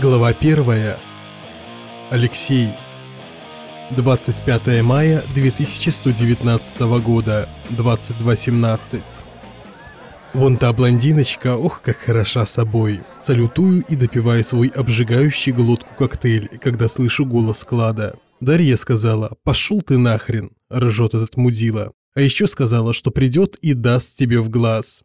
Глава 1. Алексей. 25 мая 2119 года, 22.17. Вон та блондиночка, ох, как хороша собой. Салютую и допиваю свой обжигающий глотку коктейль, когда слышу голос Клада. Дарья сказала, пошел ты нахрен, ржет этот мудила. А еще сказала, что придет и даст тебе в глаз.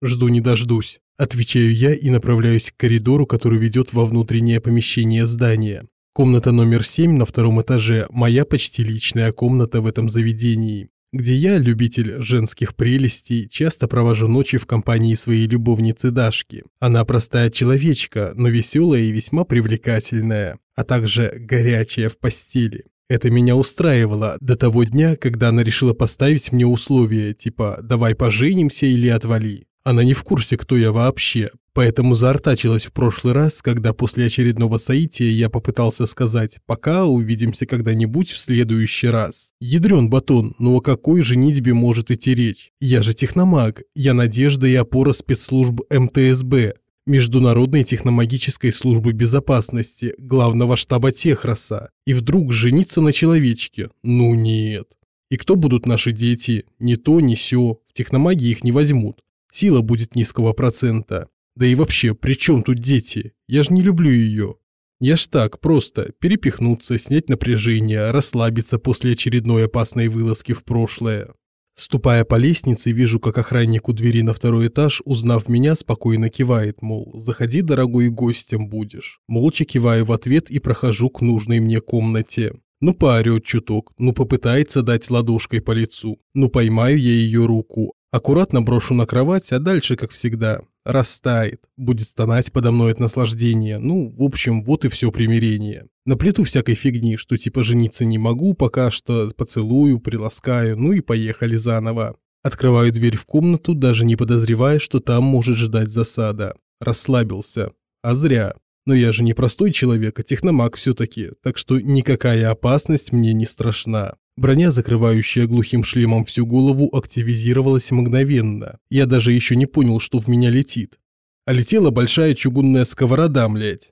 Жду не дождусь. Отвечаю я и направляюсь к коридору, который ведет во внутреннее помещение здания. Комната номер 7 на втором этаже – моя почти личная комната в этом заведении, где я, любитель женских прелестей, часто провожу ночи в компании своей любовницы Дашки. Она простая человечка, но веселая и весьма привлекательная, а также горячая в постели. Это меня устраивало до того дня, когда она решила поставить мне условия, типа «давай поженимся или отвали». Она не в курсе, кто я вообще, поэтому заортачилась в прошлый раз, когда после очередного соития я попытался сказать «пока, увидимся когда-нибудь в следующий раз». Ядрен батон, но о какой женитьбе может идти речь? Я же техномаг, я надежда и опора спецслужб МТСБ, Международной техномагической службы безопасности, главного штаба Техроса, и вдруг жениться на человечке? Ну нет. И кто будут наши дети? Ни то, ни сё. В техномагии их не возьмут. Сила будет низкого процента. Да и вообще, при чем тут дети? Я же не люблю ее. Я ж так, просто перепихнуться, снять напряжение, расслабиться после очередной опасной вылазки в прошлое. Ступая по лестнице, вижу, как охранник у двери на второй этаж, узнав меня, спокойно кивает, мол, заходи, дорогой, гостем будешь. Молча киваю в ответ и прохожу к нужной мне комнате. Ну поорет чуток, ну попытается дать ладошкой по лицу, ну поймаю я ее руку, Аккуратно брошу на кровать, а дальше, как всегда, растает, будет стонать подо мной от наслаждения. Ну, в общем, вот и все примирение. Наплету всякой фигни, что типа жениться не могу, пока что поцелую, приласкаю, ну и поехали заново. Открываю дверь в комнату, даже не подозревая, что там может ждать засада. Расслабился. А зря. Но я же не простой человек, а техномаг все-таки, так что никакая опасность мне не страшна. Броня, закрывающая глухим шлемом всю голову, активизировалась мгновенно. Я даже еще не понял, что в меня летит. А летела большая чугунная сковорода, млять.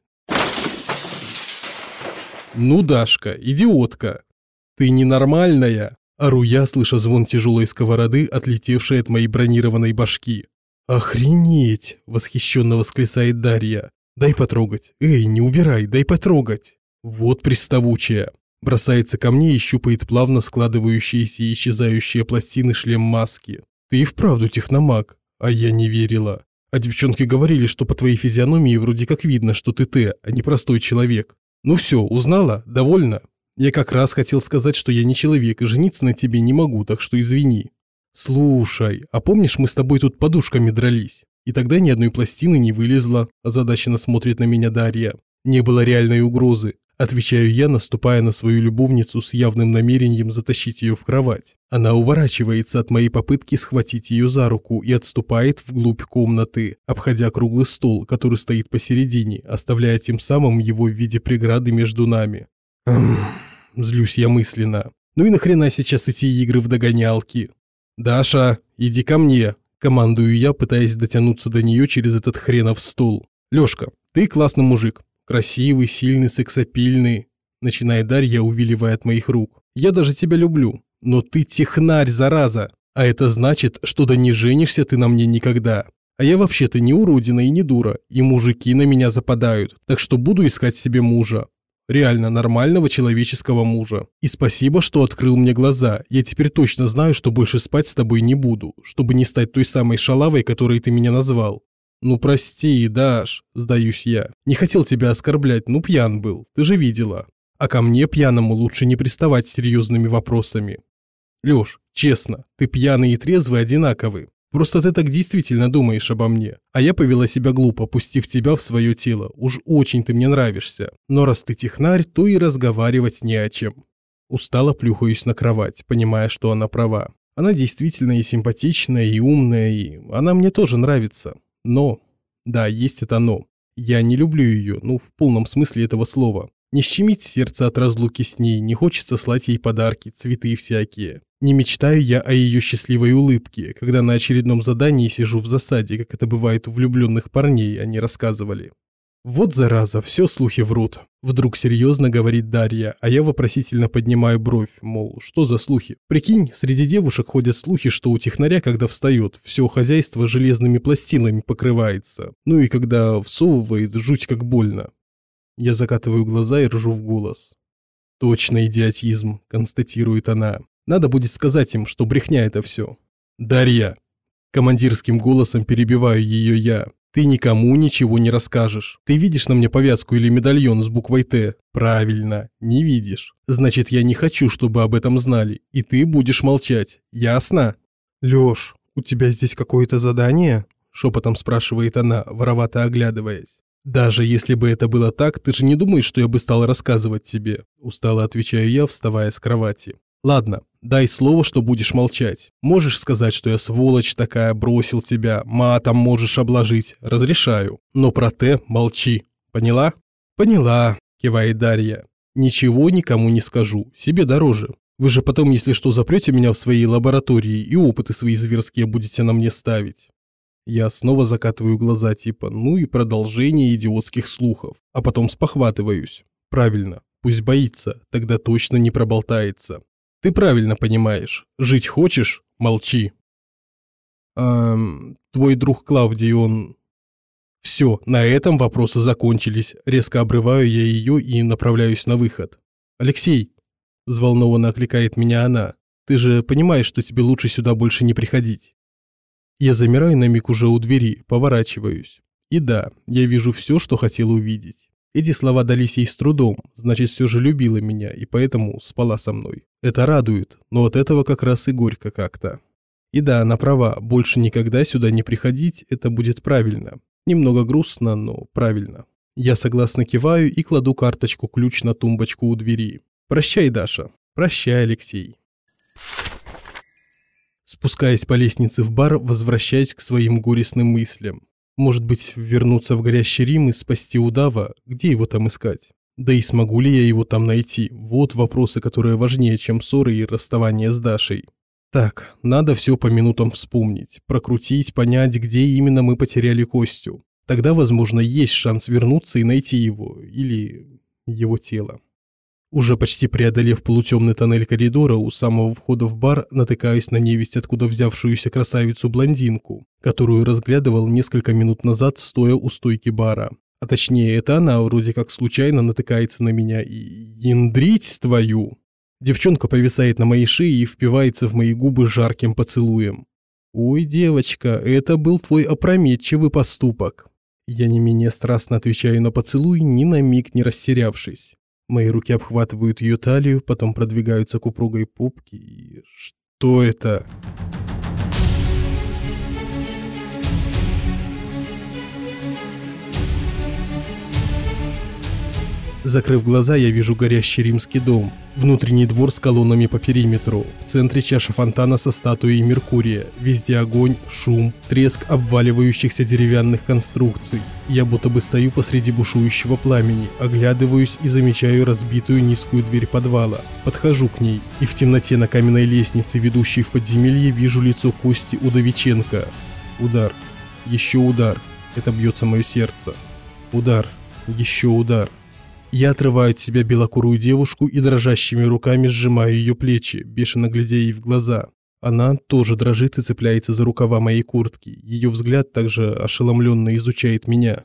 «Ну, Дашка, идиотка! Ты ненормальная!» Ору я, слыша звон тяжелой сковороды, отлетевшей от моей бронированной башки. «Охренеть!» – восхищенно восклицает Дарья. «Дай потрогать! Эй, не убирай, дай потрогать!» Вот приставучая. Бросается ко мне и щупает плавно складывающиеся и исчезающие пластины шлем маски. Ты и вправду техномаг. А я не верила. А девчонки говорили, что по твоей физиономии вроде как видно, что ты ты, а не простой человек. Ну все, узнала? Довольна? Я как раз хотел сказать, что я не человек и жениться на тебе не могу, так что извини. Слушай, а помнишь, мы с тобой тут подушками дрались? И тогда ни одной пластины не вылезла, озадаченно смотрит на меня Дарья. Не было реальной угрозы. Отвечаю я, наступая на свою любовницу с явным намерением затащить ее в кровать. Она уворачивается от моей попытки схватить ее за руку и отступает вглубь комнаты, обходя круглый стол, который стоит посередине, оставляя тем самым его в виде преграды между нами. Злюсь я мысленно. Ну и нахрена сейчас эти игры в догонялки? «Даша, иди ко мне!» – командую я, пытаясь дотянуться до нее через этот хренов стол. «Лёшка, ты классный мужик, Красивый, сильный, сексапильный. Начинает Дарья, увиливая от моих рук. Я даже тебя люблю. Но ты технарь, зараза. А это значит, что да не женишься ты на мне никогда. А я вообще-то не уродина и не дура. И мужики на меня западают. Так что буду искать себе мужа. Реально нормального человеческого мужа. И спасибо, что открыл мне глаза. Я теперь точно знаю, что больше спать с тобой не буду, чтобы не стать той самой шалавой, которой ты меня назвал. «Ну прости, Даш», – сдаюсь я. «Не хотел тебя оскорблять, ну пьян был, ты же видела. А ко мне пьяному лучше не приставать с серьезными вопросами». «Лёш, честно, ты пьяный и трезвый одинаковы. Просто ты так действительно думаешь обо мне. А я повела себя глупо, пустив тебя в свое тело. Уж очень ты мне нравишься. Но раз ты технарь, то и разговаривать не о чем». Устало плюхаюсь на кровать, понимая, что она права. Она действительно и симпатичная, и умная, и она мне тоже нравится. Но, да, есть это но. Я не люблю ее, ну, в полном смысле этого слова. Не щемить сердце от разлуки с ней, не хочется слать ей подарки, цветы всякие. Не мечтаю я о ее счастливой улыбке, когда на очередном задании сижу в засаде, как это бывает у влюбленных парней, они рассказывали. Вот зараза, все слухи врут. Вдруг серьезно говорит Дарья, а я вопросительно поднимаю бровь, мол, что за слухи? Прикинь, среди девушек ходят слухи, что у технаря, когда встает, все хозяйство железными пластинами покрывается. Ну и когда всовывает, жуть как больно. Я закатываю глаза и ржу в голос. «Точно идиотизм», – констатирует она. «Надо будет сказать им, что брехня это все». «Дарья!» Командирским голосом перебиваю ее я. Ты никому ничего не расскажешь. Ты видишь на мне повязку или медальон с буквой «Т»? Правильно, не видишь. Значит, я не хочу, чтобы об этом знали. И ты будешь молчать. Ясно? Лёш, у тебя здесь какое-то задание? Шепотом спрашивает она, воровато оглядываясь. «Даже если бы это было так, ты же не думаешь, что я бы стал рассказывать тебе?» Устало отвечаю я, вставая с кровати. Ладно, дай слово, что будешь молчать. Можешь сказать, что я сволочь такая, бросил тебя, матом можешь обложить, разрешаю. Но про Т молчи. Поняла? Поняла, кивает Дарья. Ничего никому не скажу, себе дороже. Вы же потом, если что, запрете меня в своей лаборатории и опыты свои зверские будете на мне ставить. Я снова закатываю глаза типа «ну и продолжение идиотских слухов», а потом спохватываюсь. Правильно, пусть боится, тогда точно не проболтается. Ты правильно понимаешь. Жить хочешь – молчи. Эм, твой друг Клавдий, он... Все, на этом вопросы закончились. Резко обрываю я ее и направляюсь на выход. Алексей, взволнованно окликает меня она. Ты же понимаешь, что тебе лучше сюда больше не приходить. Я замираю на миг уже у двери, поворачиваюсь. И да, я вижу все, что хотел увидеть. Эти слова дались ей с трудом, значит, все же любила меня и поэтому спала со мной. Это радует, но от этого как раз и горько как-то. И да, она права, больше никогда сюда не приходить, это будет правильно. Немного грустно, но правильно. Я согласно киваю и кладу карточку-ключ на тумбочку у двери. Прощай, Даша. Прощай, Алексей. Спускаясь по лестнице в бар, возвращаюсь к своим горестным мыслям. Может быть, вернуться в горящий Рим и спасти удава? Где его там искать? Да и смогу ли я его там найти? Вот вопросы, которые важнее, чем ссоры и расставание с Дашей. Так, надо все по минутам вспомнить, прокрутить, понять, где именно мы потеряли Костю. Тогда, возможно, есть шанс вернуться и найти его, или его тело. Уже почти преодолев полутемный тоннель коридора, у самого входа в бар натыкаюсь на невесть, откуда взявшуюся красавицу-блондинку, которую разглядывал несколько минут назад, стоя у стойки бара. А точнее, это она вроде как случайно натыкается на меня и... Яндрить твою! Девчонка повисает на моей шее и впивается в мои губы жарким поцелуем. «Ой, девочка, это был твой опрометчивый поступок». Я не менее страстно отвечаю на поцелуй, ни на миг не растерявшись. Мои руки обхватывают ее талию, потом продвигаются к упругой пупке и... Что это? Закрыв глаза, я вижу горящий римский дом. Внутренний двор с колоннами по периметру. В центре чаша фонтана со статуей Меркурия. Везде огонь, шум, треск обваливающихся деревянных конструкций. Я будто бы стою посреди бушующего пламени, оглядываюсь и замечаю разбитую низкую дверь подвала. Подхожу к ней, и в темноте на каменной лестнице, ведущей в подземелье, вижу лицо Кости Удовиченко. Удар. Еще удар. Это бьется мое сердце. Удар. Еще удар. Я отрываю от себя белокурую девушку и дрожащими руками сжимаю ее плечи, бешено глядя ей в глаза. Она тоже дрожит и цепляется за рукава моей куртки. Ее взгляд также ошеломленно изучает меня.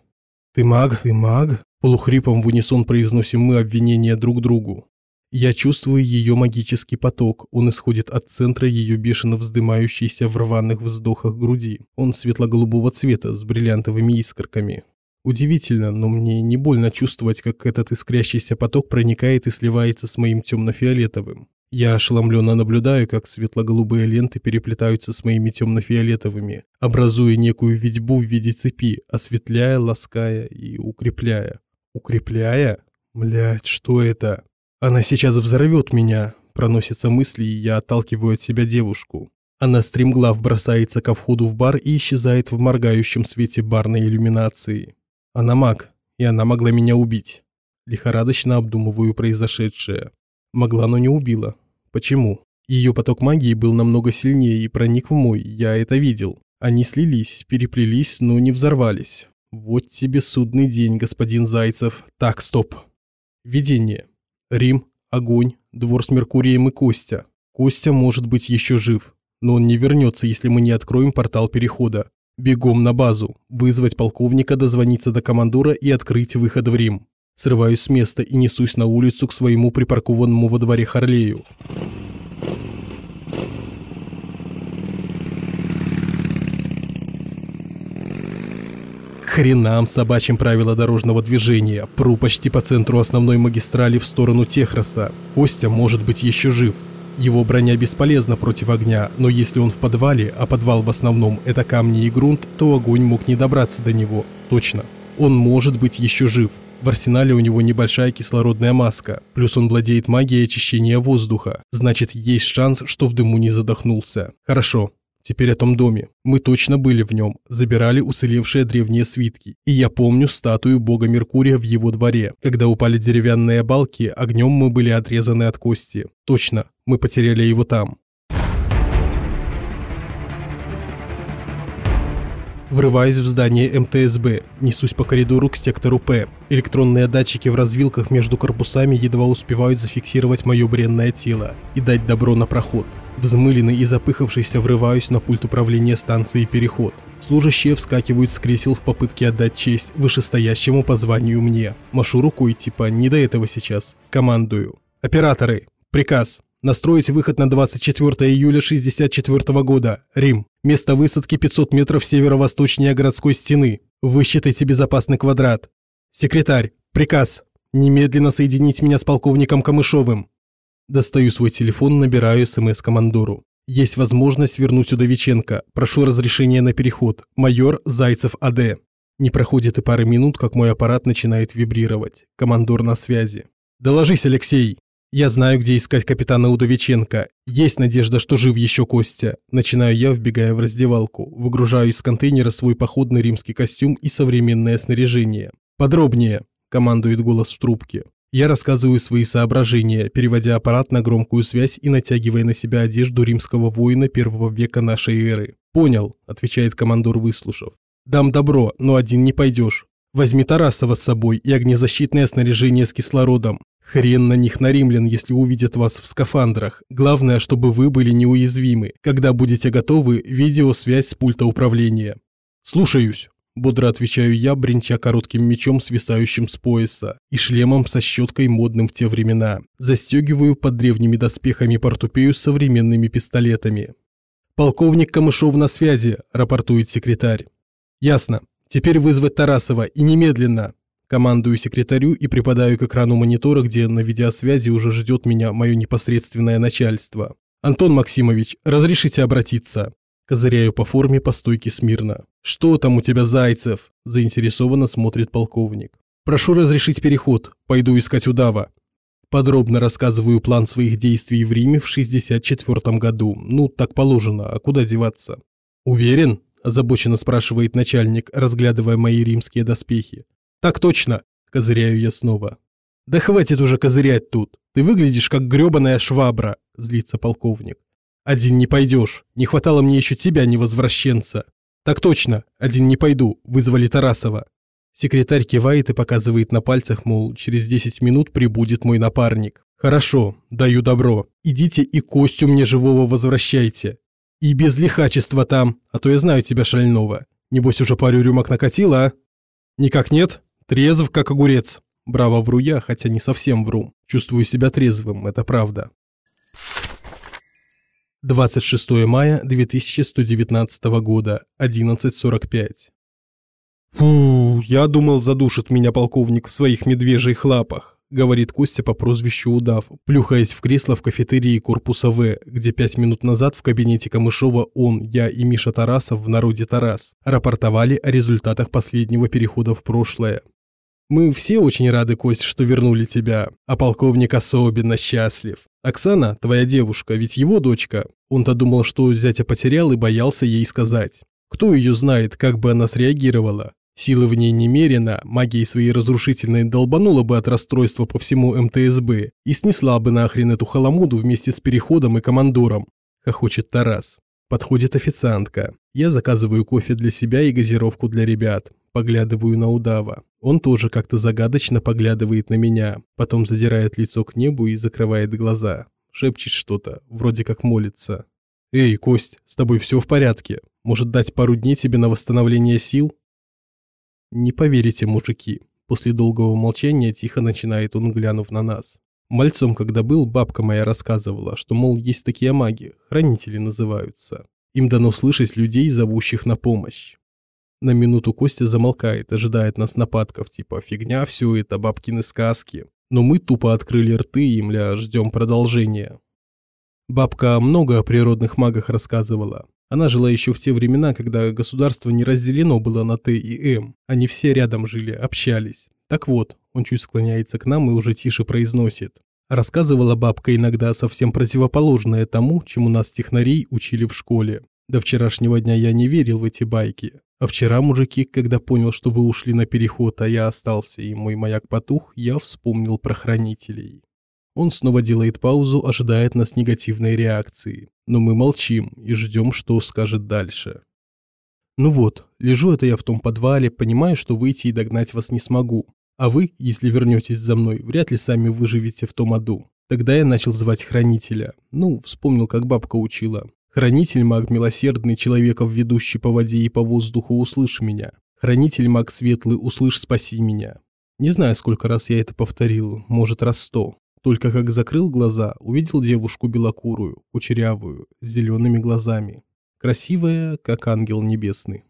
«Ты маг? Ты маг?» Полухрипом в унисон произносим мы обвинения друг другу. Я чувствую ее магический поток, он исходит от центра ее бешено вздымающейся в рваных вздохах груди. Он светло-голубого цвета с бриллиантовыми искорками. Удивительно, но мне не больно чувствовать, как этот искрящийся поток проникает и сливается с моим темно-фиолетовым. Я ошеломленно наблюдаю, как светло-голубые ленты переплетаются с моими темно-фиолетовыми, образуя некую видьбу в виде цепи, осветляя, лаская и укрепляя. Укрепляя? Блять, что это? Она сейчас взорвет меня, проносятся мысли, и я отталкиваю от себя девушку. Она стремглав бросается ко входу в бар и исчезает в моргающем свете барной иллюминации. Она маг, и она могла меня убить. Лихорадочно обдумываю произошедшее. Могла, но не убила. Почему? Ее поток магии был намного сильнее и проник в мой, я это видел. Они слились, переплелись, но не взорвались. Вот тебе судный день, господин Зайцев. Так, стоп. Видение. Рим, огонь, двор с Меркурием и Костя. Костя может быть еще жив, но он не вернется, если мы не откроем портал перехода. Бегом на базу, вызвать полковника, дозвониться до командора и открыть выход в Рим. Срываюсь с места и несусь на улицу к своему припаркованному во дворе Харлею. Хренам собачьим правила дорожного движения. Пру почти по центру основной магистрали в сторону Техроса. Костя может быть еще жив. Его броня бесполезна против огня, но если он в подвале, а подвал в основном это камни и грунт, то огонь мог не добраться до него. Точно. Он может быть еще жив. В арсенале у него небольшая кислородная маска, плюс он владеет магией очищения воздуха. Значит, есть шанс, что в дыму не задохнулся. Хорошо, Теперь о том доме. Мы точно были в нем, забирали уцелевшие древние свитки. И я помню статую бога Меркурия в его дворе. Когда упали деревянные балки, огнем мы были отрезаны от кости. Точно, мы потеряли его там. Врываюсь в здание МТСБ, несусь по коридору к сектору П. Электронные датчики в развилках между корпусами едва успевают зафиксировать мое бренное тело и дать добро на проход. Взмыленный и запыхавшийся врываюсь на пульт управления станции «Переход». Служащие вскакивают с кресел в попытке отдать честь вышестоящему по званию мне. Машу рукой типа «не до этого сейчас». Командую. «Операторы! Приказ! Настроить выход на 24 июля 64 года. Рим. Место высадки 500 метров северо-восточнее городской стены. Высчитайте безопасный квадрат. Секретарь. Приказ. Немедленно соединить меня с полковником Камышовым. Достаю свой телефон, набираю СМС командору. Есть возможность вернуть Удовиченко. Прошу разрешения на переход. Майор Зайцев АД. Не проходит и пары минут, как мой аппарат начинает вибрировать. Командор на связи. Доложись, Алексей. Я знаю, где искать капитана Удовиченко. Есть надежда, что жив еще Костя. Начинаю я, вбегая в раздевалку. Выгружаю из контейнера свой походный римский костюм и современное снаряжение. Подробнее, командует голос в трубке. Я рассказываю свои соображения, переводя аппарат на громкую связь и натягивая на себя одежду римского воина первого века нашей эры. «Понял», – отвечает командор, выслушав. «Дам добро, но один не пойдешь. Возьми Тарасова с собой и огнезащитное снаряжение с кислородом. Хрен на них на римлян, если увидят вас в скафандрах. Главное, чтобы вы были неуязвимы. Когда будете готовы, видеосвязь с пульта управления». «Слушаюсь». Бодро отвечаю я, бренча коротким мечом, свисающим с пояса, и шлемом со щеткой модным в те времена. Застегиваю под древними доспехами портупею с современными пистолетами. «Полковник Камышов на связи», – рапортует секретарь. «Ясно. Теперь вызвать Тарасова, и немедленно». Командую секретарю и припадаю к экрану монитора, где на видеосвязи уже ждет меня мое непосредственное начальство. «Антон Максимович, разрешите обратиться?» Козыряю по форме по стойке смирно. «Что там у тебя, Зайцев?» – заинтересованно смотрит полковник. «Прошу разрешить переход. Пойду искать удава». Подробно рассказываю план своих действий в Риме в 64 году. Ну, так положено, а куда деваться? «Уверен?» – озабоченно спрашивает начальник, разглядывая мои римские доспехи. «Так точно!» – козыряю я снова. «Да хватит уже козырять тут! Ты выглядишь как грёбаная швабра!» – злится полковник. Один не пойдешь. Не хватало мне еще тебя, невозвращенца. Так точно, один не пойду, вызвали Тарасова. Секретарь кивает и показывает на пальцах, мол, через 10 минут прибудет мой напарник. Хорошо, даю добро. Идите и Костю мне живого возвращайте. И без лихачества там, а то я знаю тебя шального. Небось уже пару рюмок накатила, а? Никак нет? Трезв, как огурец. Браво вру я, хотя не совсем вру. Чувствую себя трезвым, это правда. 26 мая 2119 года, 11.45. «Фу, я думал, задушит меня полковник в своих медвежьих лапах», говорит Костя по прозвищу Удав, плюхаясь в кресло в кафетерии корпуса В, где пять минут назад в кабинете Камышова он, я и Миша Тарасов в народе Тарас рапортовали о результатах последнего перехода в прошлое. Мы все очень рады, Кость, что вернули тебя, а полковник особенно счастлив. Оксана, твоя девушка, ведь его дочка. Он-то думал, что зятя потерял и боялся ей сказать. Кто ее знает, как бы она среагировала? Силы в ней немерено, магией своей разрушительной долбанула бы от расстройства по всему МТСБ и снесла бы нахрен эту халамуду вместе с переходом и командором. Хохочет Тарас. Подходит официантка. Я заказываю кофе для себя и газировку для ребят. Поглядываю на удава. Он тоже как-то загадочно поглядывает на меня, потом задирает лицо к небу и закрывает глаза. Шепчет что-то, вроде как молится. «Эй, Кость, с тобой все в порядке? Может дать пару дней тебе на восстановление сил?» Не поверите, мужики. После долгого молчания тихо начинает он, глянув на нас. Мальцом, когда был, бабка моя рассказывала, что, мол, есть такие маги, хранители называются. Им дано слышать людей, зовущих на помощь. На минуту Костя замолкает, ожидает нас нападков, типа «фигня все это, бабкины сказки». Но мы тупо открыли рты и, мля, ждем продолжения. Бабка много о природных магах рассказывала. Она жила еще в те времена, когда государство не разделено было на Т и М. Они все рядом жили, общались. Так вот, он чуть склоняется к нам и уже тише произносит. Рассказывала бабка иногда совсем противоположное тому, чему нас технарей учили в школе. До вчерашнего дня я не верил в эти байки. А вчера, мужики, когда понял, что вы ушли на переход, а я остался и мой маяк потух, я вспомнил про хранителей. Он снова делает паузу, ожидает нас негативной реакции. Но мы молчим и ждем, что скажет дальше. Ну вот, лежу это я в том подвале, понимаю, что выйти и догнать вас не смогу. А вы, если вернетесь за мной, вряд ли сами выживете в том аду. Тогда я начал звать хранителя. Ну, вспомнил, как бабка учила. Хранитель маг милосердный, человеков ведущий по воде и по воздуху, услышь меня. Хранитель маг светлый, услышь, спаси меня. Не знаю, сколько раз я это повторил, может раз сто. Только как закрыл глаза, увидел девушку белокурую, кучерявую, с зелеными глазами. Красивая, как ангел небесный.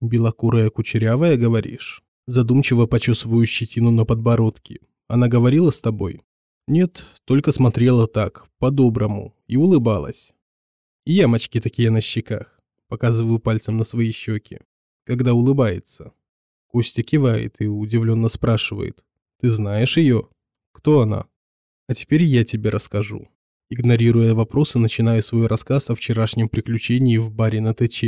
Белокурая кучерявая, говоришь? задумчиво почесываю щетину на подбородке. Она говорила с тобой? Нет, только смотрела так, по-доброму, и улыбалась. И ямочки такие на щеках. Показываю пальцем на свои щеки. Когда улыбается. Костя кивает и удивленно спрашивает. Ты знаешь ее? Кто она? А теперь я тебе расскажу. Игнорируя вопросы, начинаю свой рассказ о вчерашнем приключении в баре на ТЧ.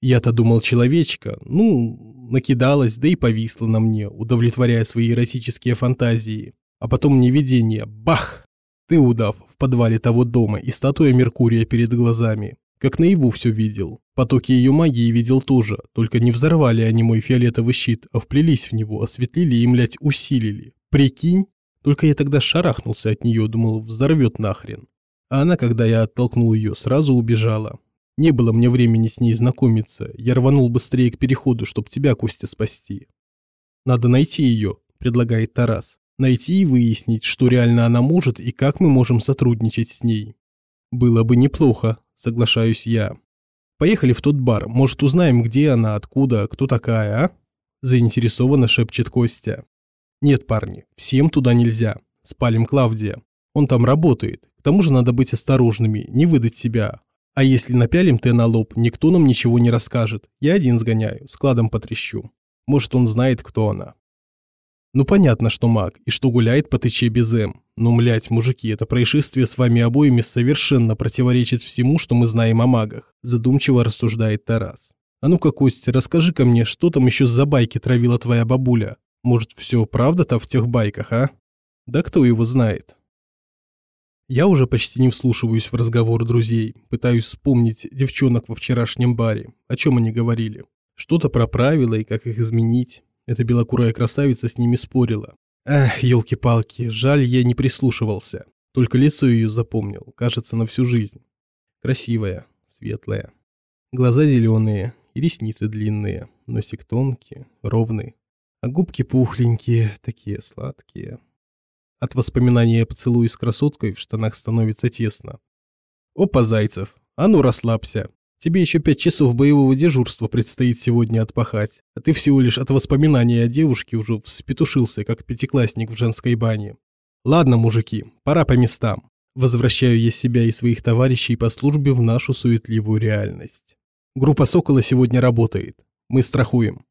Я-то думал человечка, ну, накидалась, да и повисла на мне, удовлетворяя свои эротические фантазии. А потом мне видение, бах! Ты, удав, в подвале того дома и статуя Меркурия перед глазами. Как наяву все видел. Потоки ее магии видел тоже, только не взорвали они мой фиолетовый щит, а вплелись в него, осветлили и, млять, усилили. Прикинь? Только я тогда шарахнулся от нее, думал, взорвет нахрен. А она, когда я оттолкнул ее, сразу убежала. Не было мне времени с ней знакомиться. Я рванул быстрее к переходу, чтобы тебя, Костя, спасти. Надо найти ее, предлагает Тарас. Найти и выяснить, что реально она может и как мы можем сотрудничать с ней. Было бы неплохо, соглашаюсь я. Поехали в тот бар, может узнаем, где она, откуда, кто такая, а? Заинтересованно шепчет Костя. Нет, парни, всем туда нельзя. Спалим Клавдия. Он там работает. К тому же надо быть осторожными, не выдать себя, а если напялим ты на лоб, никто нам ничего не расскажет. Я один сгоняю, складом потрещу. Может, он знает, кто она. Ну понятно, что маг, и что гуляет по тыче без М. Но, млять, мужики, это происшествие с вами обоими совершенно противоречит всему, что мы знаем о магах. Задумчиво рассуждает Тарас. А ну-ка, Костя, расскажи-ка мне, что там еще за байки травила твоя бабуля? Может, все правда-то в тех байках, а? Да кто его знает? Я уже почти не вслушиваюсь в разговор друзей, пытаюсь вспомнить девчонок во вчерашнем баре, о чем они говорили. Что-то про правила и как их изменить. Эта белокурая красавица с ними спорила. Эх, елки-палки, жаль, я не прислушивался. Только лицо ее запомнил, кажется, на всю жизнь. Красивая, светлая. Глаза зеленые ресницы длинные, носик тонкий, ровный. А губки пухленькие, такие сладкие. От воспоминания о поцелуе с красоткой в штанах становится тесно. Опа, Зайцев, а ну расслабься. Тебе еще пять часов боевого дежурства предстоит сегодня отпахать, а ты всего лишь от воспоминания о девушке уже вспетушился, как пятиклассник в женской бане. Ладно, мужики, пора по местам. Возвращаю я себя и своих товарищей по службе в нашу суетливую реальность. Группа «Сокола» сегодня работает. Мы страхуем.